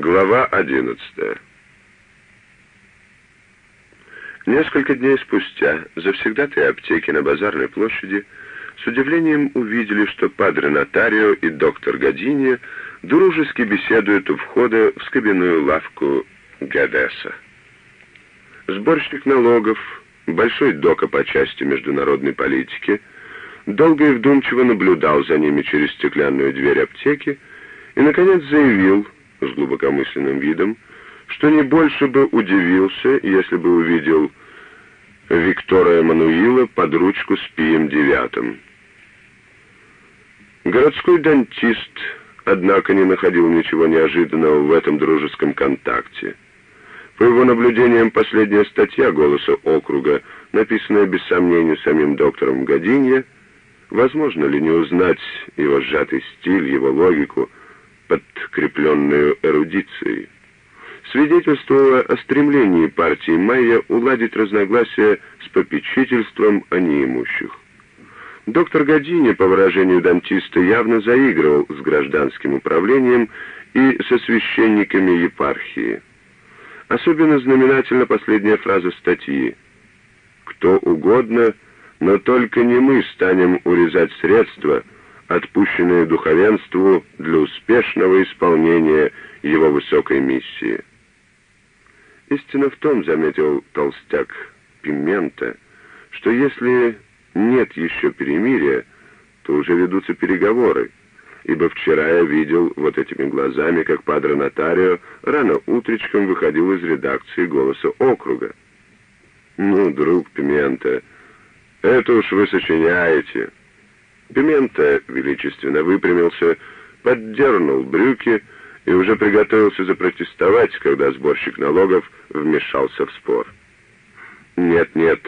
Глава одиннадцатая. Несколько дней спустя завсегдатые аптеки на базарной площади с удивлением увидели, что падре Нотарио и доктор Години дружески беседуют у входа в скобяную лавку Гадеса. Сборщик налогов, большой дока по части международной политики, долго и вдумчиво наблюдал за ними через стеклянную дверь аптеки и, наконец, заявил с глубокомысленным видом, что не больше бы удивился, если бы увидел Виктора Эммануила под ручку с Пием Девятым. Городской дантист, однако, не находил ничего неожиданного в этом дружеском контакте. По его наблюдениям, последняя статья «Голоса округа», написанная без сомнения самим доктором Годинье, возможно ли не узнать его сжатый стиль, его логику, подкрепленную эрудицией, свидетельствовала о стремлении партии Майя уладить разногласия с попечительством о неимущих. Доктор Години, по выражению дантиста, явно заигрывал с гражданским управлением и со священниками епархии. Особенно знаменательна последняя фраза статьи. «Кто угодно, но только не мы станем урезать средства, отпущенные духовенству для успешного исполнения его высокой миссии». Истина в том, заметил толстяк Пимента, что если нет еще перемирия, то уже ведутся переговоры, ибо вчера я видел вот этими глазами, как падре Нотарио рано утречком выходил из редакции «Голоса округа». «Ну, друг Пимента, это уж вы сочиняете». Пимента величественно выпрямился, поддернул брюки и уже приготовился запротестовать, когда сборщик налогов вмешался в спор. «Нет-нет,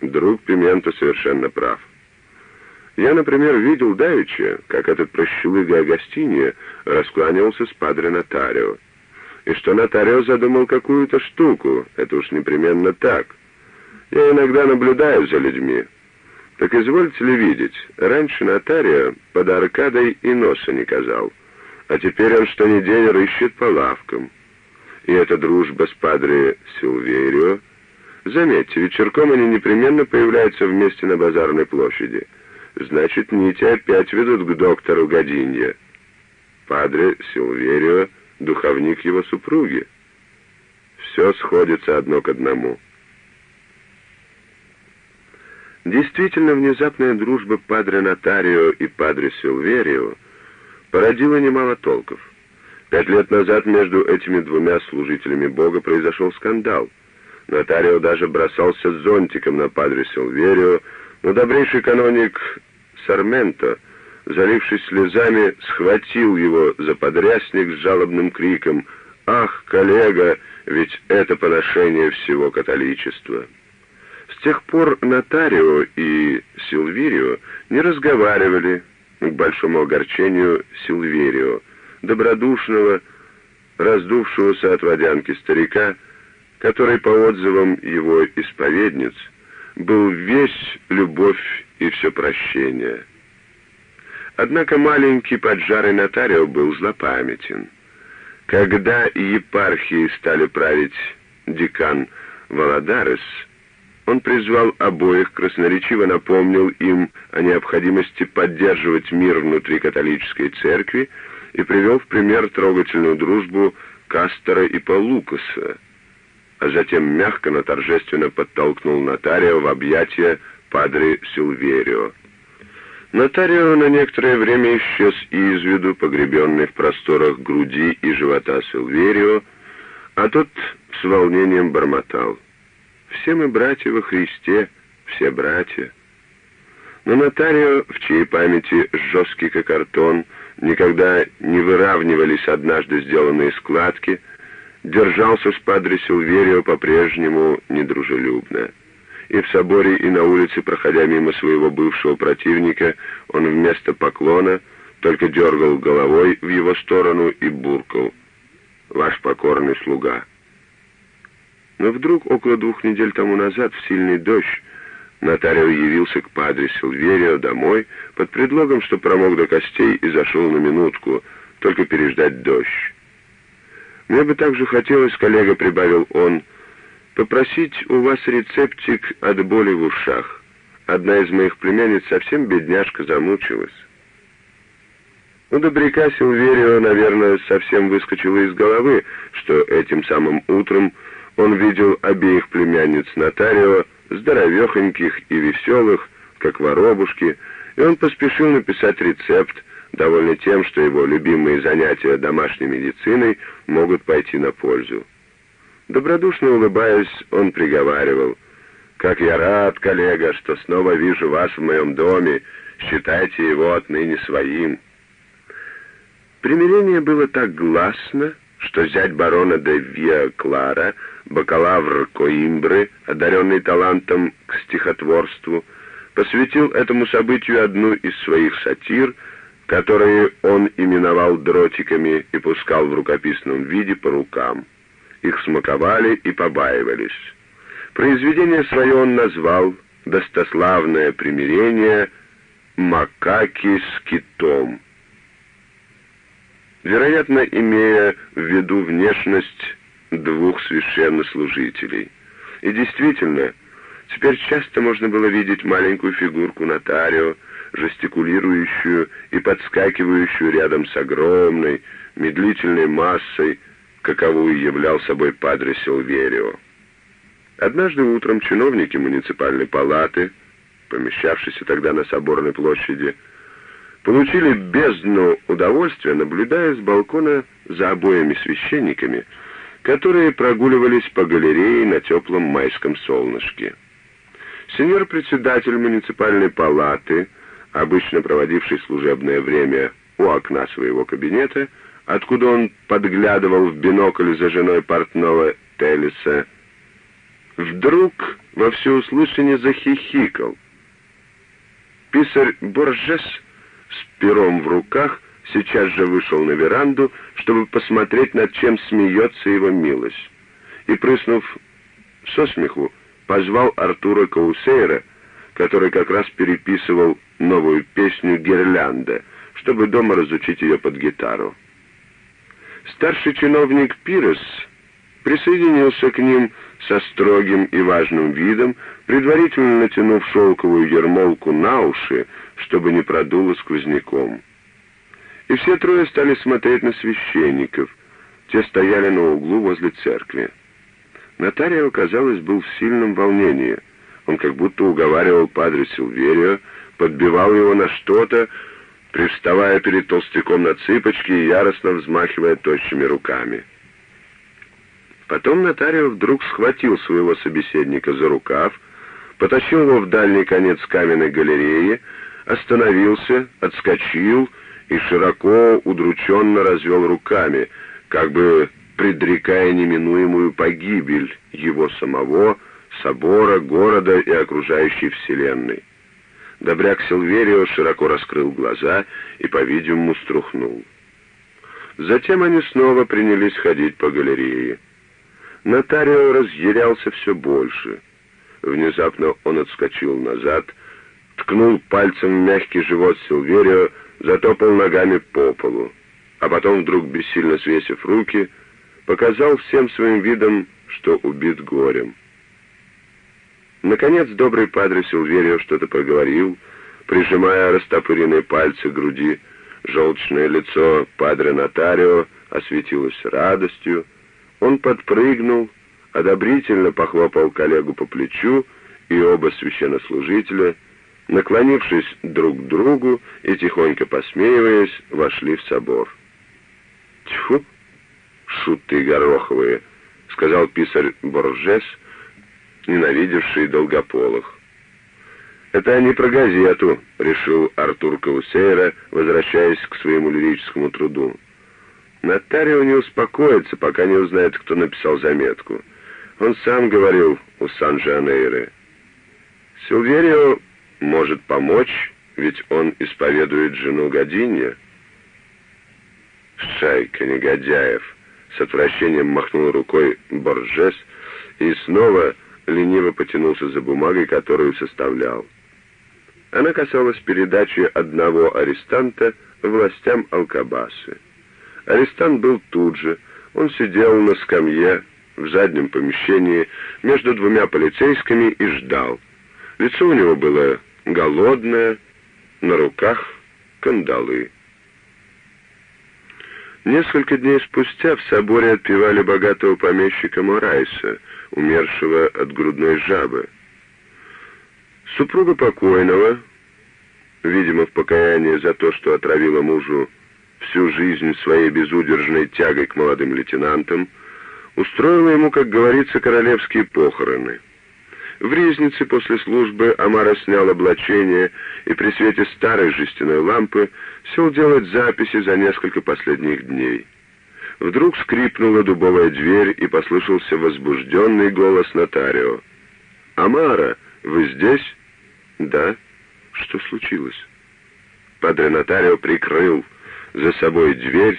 Друг Пимента совершенно прав. Я, например, видел давеча, как этот прощелыга Агастини раскланивался с падре Нотарио. И что Нотарио задумал какую-то штуку, это уж непременно так. Я иногда наблюдаю за людьми. Так извольте ли видеть, раньше Нотарио под аркадой и носа не казал, а теперь он что ни день рыщет по лавкам. И эта дружба с падре Силверио Заметьте, вечерком они непременно появляются вместе на базарной площади. Значит, нити опять ведут к доктору Годинье. Падре Силверио — духовник его супруги. Все сходится одно к одному. Действительно, внезапная дружба Падре Нотарио и Падре Силверио породила немало толков. Пять лет назад между этими двумя служителями Бога произошел скандал — Нотарио даже бросался зонтиком на падре Силверио, но добрейший каноник Сарменто, залившись слезами, схватил его за подрясник с жалобным криком «Ах, коллега, ведь это поношение всего католичества!» С тех пор Нотарио и Силвирио не разговаривали, к большому огорчению Силверио, добродушного, раздувшегося от водянки старика, который, по отзывам его исповедниц, был весь любовь и все прощение. Однако маленький поджарый нотарио был злопамятен. Когда епархии стали править декан Володарес, он призвал обоих, красноречиво напомнил им о необходимости поддерживать мир внутри католической церкви и привел в пример трогательную дружбу Кастера и Палукаса, а затем мягко, но торжественно подтолкнул Нотарио в объятия падре Силверио. Нотарио на некоторое время исчез из виду, погребенный в просторах груди и живота Силверио, а тот с волнением бормотал. «Все мы братья во Христе, все братья». Но Нотарио, в чьей памяти жесткий как картон, никогда не выравнивались однажды сделанные складки, держался с падре Силверио по-прежнему недружелюбно. И в соборе, и на улице, проходя мимо своего бывшего противника, он вместо поклона только дергал головой в его сторону и буркал «Ваш покорный слуга». Но вдруг, около двух недель тому назад, в сильный дождь, Нотарио явился к падре Силверио домой под предлогом, что промок до костей и зашел на минутку, только переждать дождь. «Мне бы также хотелось, коллега», — прибавил он, — «попросить у вас рецептик от боли в ушах. Одна из моих племянниц совсем бедняжка замучилась». У добряка Силверио, наверное, совсем выскочило из головы, что этим самым утром он видел обеих племянниц Нотарио, здоровехоньких и веселых, как воробушки, и он поспешил написать рецепт, довольный тем, что его любимые занятия домашней медициной могут пойти на пользу. Добродушно улыбаясь, он приговаривал, «Как я рад, коллега, что снова вижу вас в моем доме, считайте его отныне своим». Примирение было так гласно, что зять барона де Виа Клара, бакалавр Коимбры, одаренный талантом к стихотворству, посвятил этому событию одну из своих сатир — которые он именовал дротиками и пускал в рукописном виде по рукам. Их смаковали и побаивались. Произведение свое он назвал «Достославное примирение макаки с китом». Вероятно, имея в виду внешность двух священнослужителей. И действительно, теперь часто можно было видеть маленькую фигурку нотарио, жестикулирующую и подскакивающую рядом с огромной, медлительной массой, каковую являл собой падре Силверио. Однажды утром чиновники муниципальной палаты, помещавшиеся тогда на Соборной площади, получили бездну удовольствия, наблюдая с балкона за обоими священниками, которые прогуливались по галерее на теплом майском солнышке. Сеньор-председатель муниципальной палаты — обычно проводивший служебное время у окна своего кабинета, откуда он подглядывал в бинокль за женой портного Телеса, вдруг во всеуслышание захихикал. Писарь Боржес с пером в руках сейчас же вышел на веранду, чтобы посмотреть, над чем смеется его милость, и, прыснув со смеху, позвал Артура Каусейра, который как раз переписывал новую песню «Гирлянда», чтобы дома разучить ее под гитару. Старший чиновник Пирос присоединился к ним со строгим и важным видом, предварительно натянув шелковую ермолку на уши, чтобы не продуло сквозняком. И все трое стали смотреть на священников. Те стояли на углу возле церкви. Нотарио, казалось, был в сильном волнении. Он как будто уговаривал падре Силверио подбивал его на что-то, приставая перед толстяком на цыпочки и яростно взмахивая тощими руками. Потом нотарио вдруг схватил своего собеседника за рукав, потащил его в дальний конец каменной галереи, остановился, отскочил и широко, удрученно развел руками, как бы предрекая неминуемую погибель его самого, собора, города и окружающей вселенной. Добряк Силверио широко раскрыл глаза и, по-видимому, струхнул. Затем они снова принялись ходить по галерее. Нотарио разъярялся все больше. Внезапно он отскочил назад, ткнул пальцем в мягкий живот Силверио, затопал ногами по полу, а потом, вдруг бессильно свесив руки, показал всем своим видом, что убит горем. Наконец добрый падре Силверио что-то проговорил, прижимая растопыренные пальцы к груди. Желчное лицо падре Нотарио осветилось радостью. Он подпрыгнул, одобрительно похлопал коллегу по плечу, и оба священнослужителя, наклонившись друг к другу и тихонько посмеиваясь, вошли в собор. «Тьфу, шуты гороховые!» — сказал писарь Боржес — ненавидевший долгополых. «Это не про газету», — решил Артур Каусейра, возвращаясь к своему лирическому труду. Нотарио не успокоится, пока не узнает, кто написал заметку. Он сам говорил у Сан-Жанейре. Силверио может помочь, ведь он исповедует жену Годинья. Шайка негодяев. С отвращением махнул рукой Боржес и снова лениво потянулся за бумагой, которую составлял. Она касалась передачи одного арестанта властям Алкабасы. Арестант был тут же, Он сидел на скамье в заднем помещении между двумя полицейскими и ждал. Лицо у него было голодное, на руках кандалы. Несколько дней спустя в соборе отпевали богатого помещика Морайса, умершего от грудной жабы. Супруга покойного, видимо, в покаянии за то, что отравила мужу всю жизнь своей безудержной тягой к молодым лейтенантам, устроила ему, как говорится, королевские похороны — в резнице после службы Амара снял облачение и при свете старой жестяной лампы сел делать записи за несколько последних дней. Вдруг скрипнула дубовая дверь и послышался возбужденный голос нотарио. «Амара, вы здесь?» «Да». «Что случилось?» Падре нотарио прикрыл за собой дверь,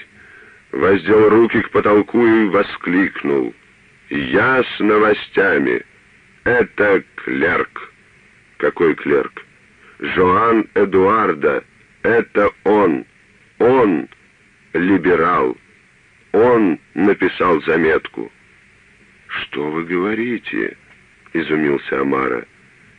воздел руки к потолку и воскликнул. «Я с новостями!» Это клерк. Какой клерк? Жоан Эдуарда. Это он. Он либерал. Он написал заметку. Что вы говорите? Изумился Амара.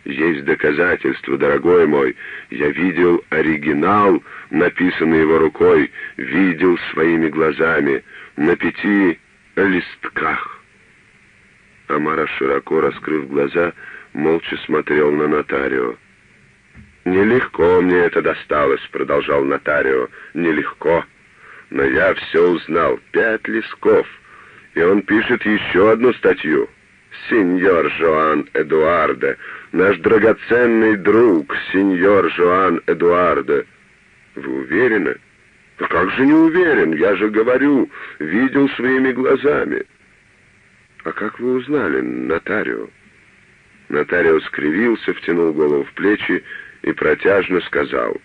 Есть доказательства, дорогой мой. Я видел оригинал, написанный его рукой, видел своими глазами на пяти листках. Амара, широко раскрыв глаза, молча смотрел на нотарио. «Нелегко мне это досталось», — продолжал нотарио, — «нелегко. Но я все узнал. Пять лесков. И он пишет еще одну статью. Сеньор Жоан Эдуарда, наш драгоценный друг, сеньор Жоан Эдуарда. Вы уверены? Да как же не уверен? Я же говорю, видел своими глазами». «А как вы узнали, нотарио?» Нотарио скривился, втянул голову в плечи и протяжно сказал.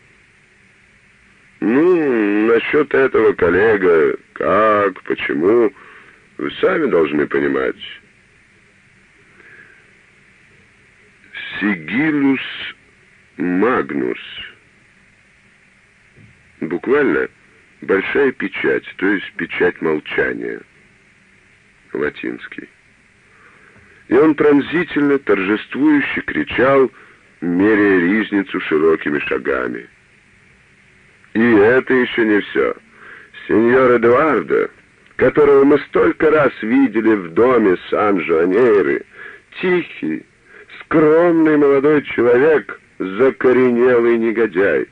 «Ну, насчет этого, коллега, как, почему, вы сами должны понимать». «Сигилус магнус». Буквально «большая печать», то есть печать молчания латинский. И он пронзительно, торжествующе кричал, меряя ризницу широкими шагами. И это еще не все. Сеньор Эдуардо, которого мы столько раз видели в доме Сан-Жуанейры, тихий, скромный молодой человек, закоренелый негодяй.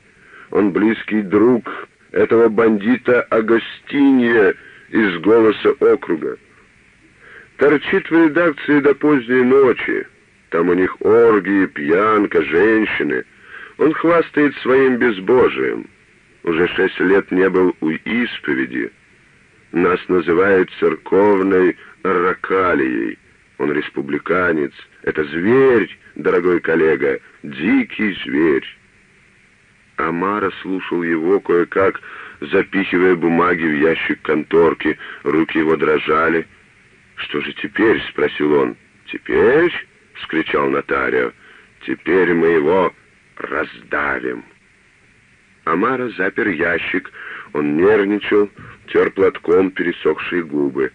Он близкий друг этого бандита Агостинья из «Голоса округа». Торчит в редакции до поздней ночи. Там у них оргии, пьянка, женщины. Он хвастает своим безбожием. Уже шесть лет не был у исповеди. Нас называют церковной ракалией. Он республиканец. Это зверь, дорогой коллега, дикий зверь. Амара слушал его кое-как, запихивая бумаги в ящик конторки. Руки его дрожали. «Что же теперь?» — спросил он. «Теперь?» — вскричал нотарио. «Теперь мы его раздавим». Амара запер ящик. Он нервничал, тер платком пересохшие губы.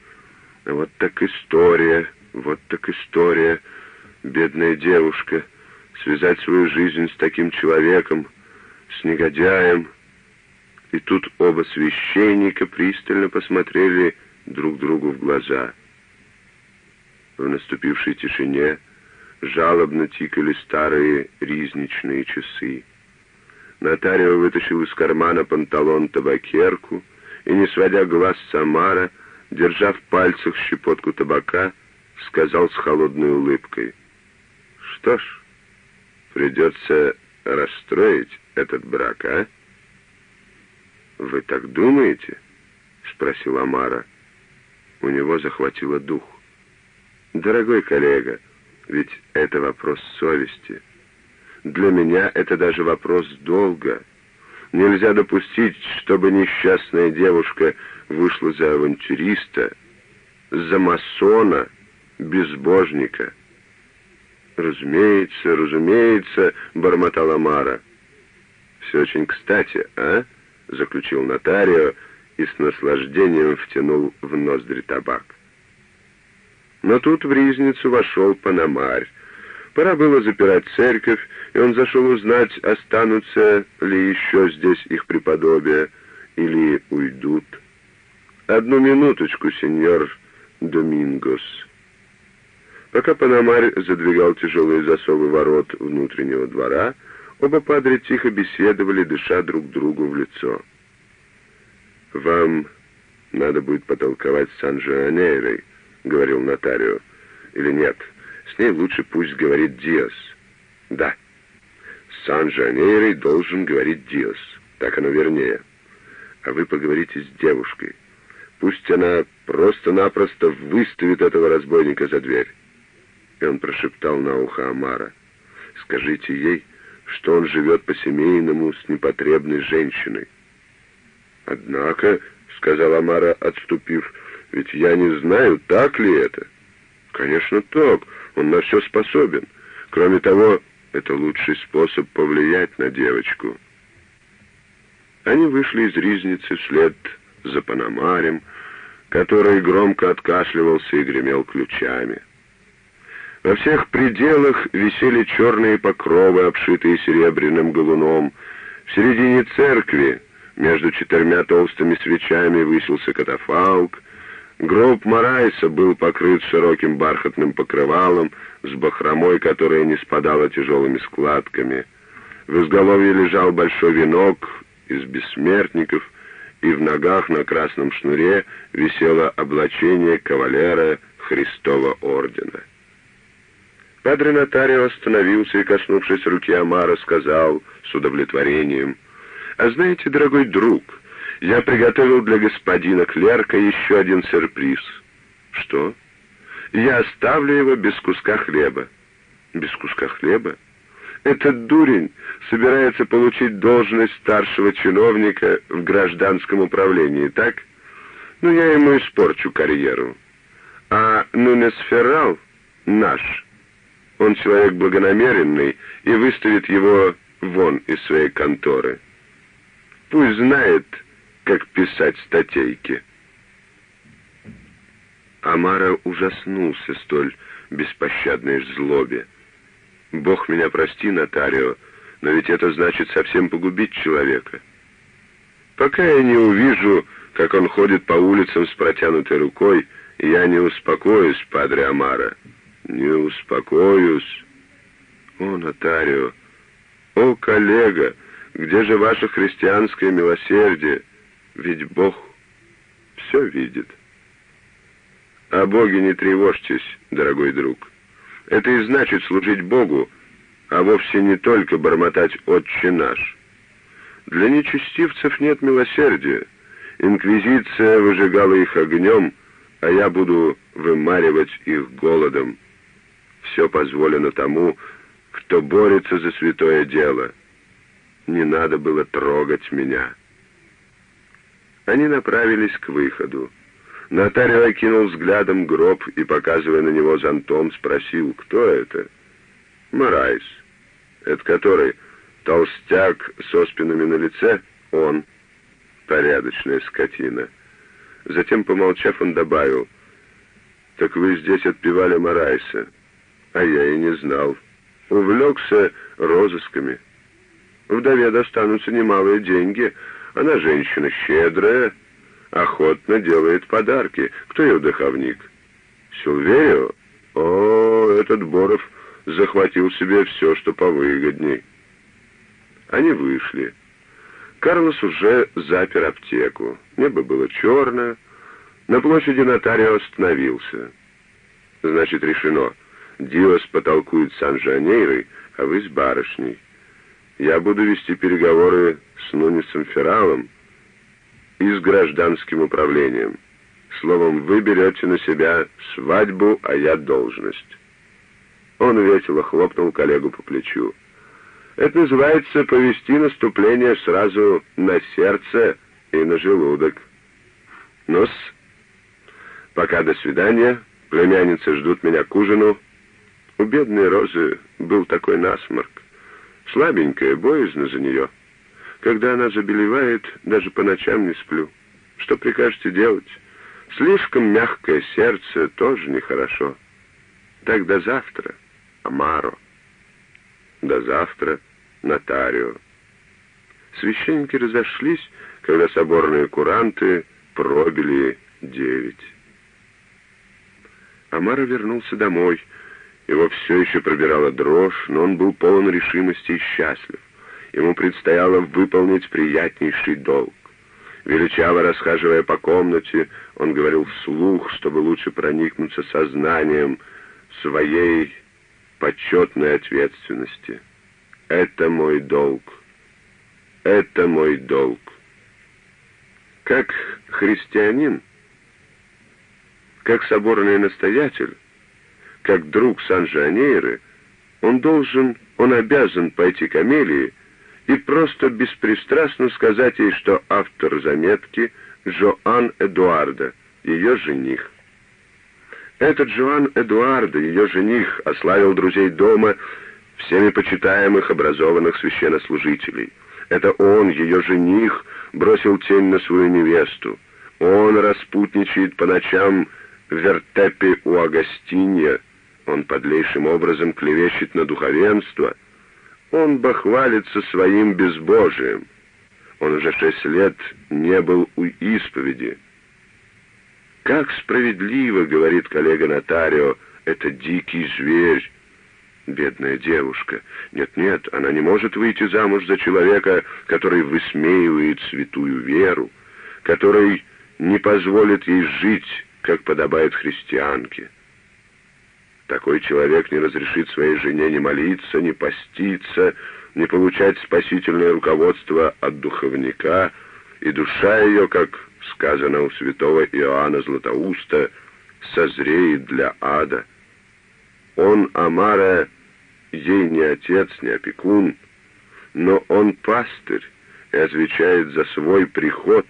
Вот так история, вот так история. Бедная девушка. Связать свою жизнь с таким человеком, с негодяем. И тут оба священника пристально посмотрели друг другу в глаза — в наступившей тишине жалобно тикали старые ризничные часы. Нотарио вытащил из кармана панталон табакерку и, не сводя глаз с Самара, держа в пальцах щепотку табака, сказал с холодной улыбкой. «Что ж, придется расстроить этот брак, а?» «Вы так думаете?» — спросил Амара. У него захватило дух. Дорогой коллега, ведь это вопрос совести. Для меня это даже вопрос долга. Нельзя допустить, чтобы несчастная девушка вышла за авантюриста, за масона, безбожника. «Разумеется, разумеется», — бормотала Мара. «Все очень кстати, а?» — заключил нотарио и с наслаждением втянул в ноздри табак. Но тут в ризницу вошел Панамарь. Пора было запирать церковь, и он зашел узнать, останутся ли еще здесь их преподобия, или уйдут. «Одну минуточку, сеньор Домингос». Пока Панамарь задвигал тяжелые засовы ворот внутреннего двора, оба падре тихо беседовали, дыша друг другу в лицо. «Вам надо будет потолковать с Сан-Жанейрой», — говорил нотарио. «Или нет, с ней лучше пусть говорит Диас». «Да, с Сан-Жанейрой должен говорить Диас, так оно вернее. А вы поговорите с девушкой. Пусть она просто-напросто выставит этого разбойника за дверь». И он прошептал на ухо Амара. «Скажите ей, что он живет по-семейному с непотребной женщиной». «Однако», — сказал Амара, отступив, — «ведь я не знаю, так ли это». «Конечно, так. Он на все способен. Кроме того, это лучший способ повлиять на девочку». Они вышли из ризницы вслед за Панамарем, который громко откашливался и гремел ключами. Во всех пределах висели черные покровы, обшитые серебряным галуном. В середине церкви, между четырьмя толстыми свечами, высился катафалк. Гроб Марайса был покрыт широким бархатным покрывалом с бахромой, которая не спадала тяжелыми складками. В изголовье лежал большой венок из бессмертников, и в ногах на красном шнуре висело облачение кавалера Христова ордена. Падре Нотарио остановился и, коснувшись руки Амара, сказал с удовлетворением, «А знаете, дорогой друг, я приготовил для господина Клерка еще один сюрприз». «Что?» «Я оставлю его без куска хлеба». «Без куска хлеба?» «Этот дурень собирается получить должность старшего чиновника в гражданском управлении, так? Ну, я ему испорчу карьеру. А Нунес Феррал наш». Он человек благонамеренный и выставит его вон из своей конторы. Пусть знает, как писать статейки. Амара ужаснулся столь беспощадной злобе. «Бог меня прости, нотарио, но ведь это значит совсем погубить человека. Пока я не увижу, как он ходит по улицам с протянутой рукой, я не успокоюсь, падре Амара». «Не успокоюсь». «О, нотарио! О, коллега! Где же ваше христианское милосердие? Ведь Бог все видит». «О Боге не тревожьтесь, дорогой друг. Это и значит служить Богу, а вовсе не только бормотать «Отче наш». Для нечестивцев нет милосердия. Инквизиция выжигала их огнем, а я буду вымаривать их голодом. Все позволено тому, кто борется за святое дело. Не надо было трогать меня. Они направились к выходу. Нотарио окинул взглядом гроб и, показывая на него зонтом, спросил, кто это? Марайс. Это который? Толстяк с оспинами на лице? Он. Порядочная скотина. Затем, помолчав, он добавил, «Так вы здесь отпевали Марайса». А я и не знал. Увлекся розысками. Вдове достанутся немалые деньги. Она женщина щедрая, охотно делает подарки. Кто ее духовник? Сильверио? О, этот Боров захватил себе все, что повыгодней. Они вышли. Карлос уже запер аптеку. Небо было черное. На площади нотарио остановился. Значит, решено. Диос потолкует с Анжанейрой, а вы с барышней. Я буду вести переговоры с Нунисом Фералом и с гражданским управлением. Словом, вы берете на себя свадьбу, а я должность». Он весело хлопнул коллегу по плечу. «Это называется повести наступление сразу на сердце и на желудок». «Ну-с, пока до свидания. Племянницы ждут меня к ужину». У бедной Розы был такой насморк. Слабенькая, боязно за нее. Когда она забелевает, даже по ночам не сплю. Что прикажете делать? Слишком мягкое сердце тоже нехорошо. Так до завтра, Амаро. До завтра, Нотарио. Священники разошлись, когда соборные куранты пробили девять. Амара вернулся домой. Его все еще пробирала дрожь, но он был полон решимости и счастлив. Ему предстояло выполнить приятнейший долг. Величаво расхаживая по комнате, он говорил вслух, чтобы лучше проникнуться сознанием своей почетной ответственности. «Это мой долг. Это мой долг». Как христианин, как соборный настоятель, как друг Сан-Жанейры, он должен, он обязан пойти к Амелии и просто беспристрастно сказать ей, что автор заметки Жоан Эдуарда, ее жених. Этот Жоан Эдуарда, ее жених, ославил друзей дома всеми почитаемых образованных священнослужителей. Это он, ее жених, бросил тень на свою невесту. Он распутничает по ночам в вертепе у Агастинья. Он подлейшим образом клевещет на духовенство. Он бахвалится своим безбожием. Он уже шесть лет не был у исповеди. «Как справедливо, — говорит коллега Нотарио, — это дикий зверь, Бедная девушка. Нет-нет, она не может выйти замуж за человека, который высмеивает святую веру, который не позволит ей жить, как подобает христианке. Такой человек не разрешит своей жене ни молиться, ни поститься, не получать спасительное руководство от духовника, и душа ее, как сказано у святого Иоанна Златоуста, созреет для ада. Он, Амара, ей не отец, не опекун, но он пастырь и отвечает за свой приход.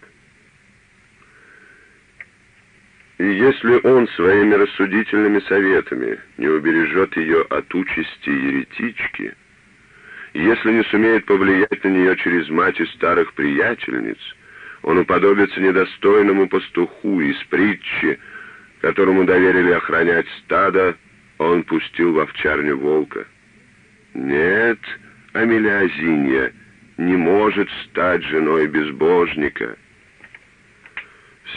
И если он своими рассудительными советами не убережет ее от участи еретички, если не сумеет повлиять на нее через мать и старых приятельниц, он уподобится недостойному пастуху из притчи, которому доверили охранять стадо, он пустил в овчарню волка. Нет, Амелиазинья не может стать женой безбожника.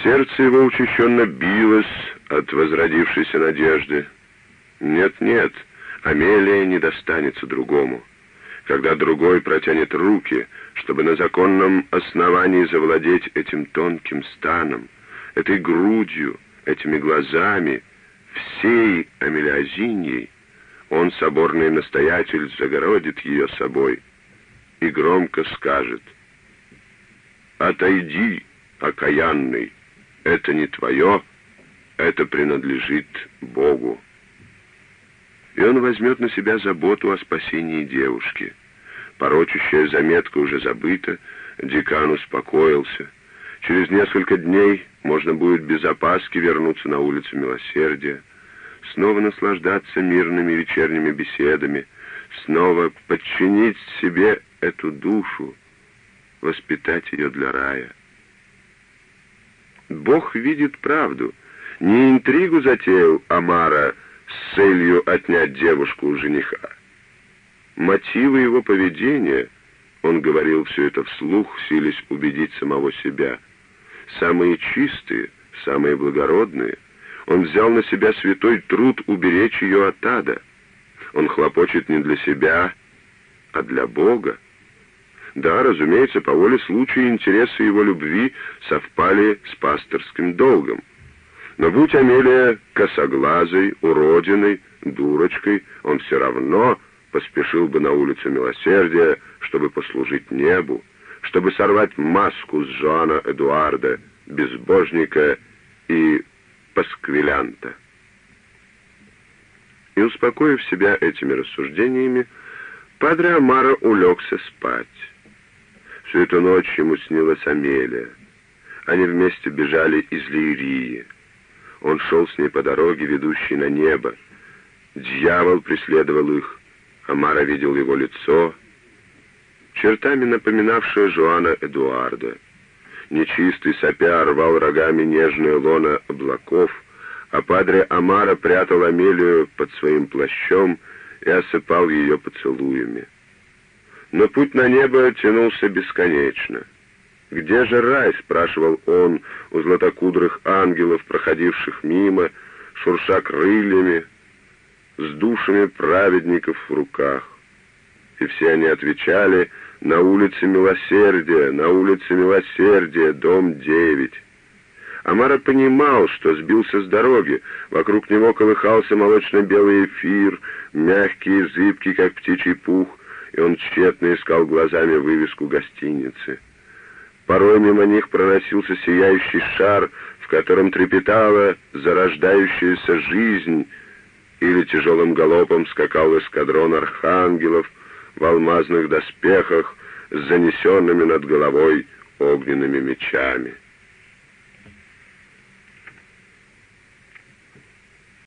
Сердце его учащенно билось от возродившейся надежды. Нет-нет, Амелия не достанется другому. Когда другой протянет руки, чтобы на законном основании завладеть этим тонким станом, этой грудью, этими глазами, всей Амелиазиньей, он, соборный настоятель, загородит ее собой и громко скажет «Отойди, окаянный, это не твое, это принадлежит Богу». И он возьмет на себя заботу о спасении девушки. Порочащая заметка уже забыта, декан успокоился. Через несколько дней можно будет без опаски вернуться на улицу Милосердия снова наслаждаться мирными вечерними беседами, снова подчинить себе эту душу, воспитать ее для рая. Бог видит правду. Не интригу затеял Амара с целью отнять девушку у жениха. Мотивы его поведения, он говорил все это вслух, силясь убедить самого себя, самые чистые, самые благородные, он взял на себя святой труд уберечь ее от ада. Он хлопочет не для себя, а для Бога. Да, разумеется, по воле случая интересы его любви совпали с пасторским долгом. Но будь Амелия косоглазой, уродиной, дурочкой, он все равно поспешил бы на улицу Милосердия, чтобы послужить небу, чтобы сорвать маску с Жоана Эдуарда, безбожника и пасквилянта. И, успокоив себя этими рассуждениями, Падре Амара улегся спать. Всю эту ночь ему снилась Амелия. Они вместе бежали из Лирии. Он шел с ней по дороге, ведущей на небо. Дьявол преследовал их. Амара видел его лицо, чертами напоминавшее Жуана Эдуарда. нечистый сопя рвал рогами нежное лоно облаков, а падре Амара прятал Амелию под своим плащом и осыпал ее поцелуями. Но путь на небо тянулся бесконечно. «Где же рай?» — спрашивал он у златокудрых ангелов, проходивших мимо, шурша крыльями, с душами праведников в руках. И все они отвечали «На улице Милосердия, на улице Милосердия, дом 9». Амара понимал, что сбился с дороги. Вокруг него колыхался молочно-белый эфир, мягкий и зыбкий, как птичий пух, и он тщетно искал глазами вывеску гостиницы. Порой мимо них проносился сияющий шар, в котором трепетала зарождающаяся жизнь, или тяжелым галопом скакал эскадрон архангелов в алмазных доспехах с занесенными над головой огненными мечами.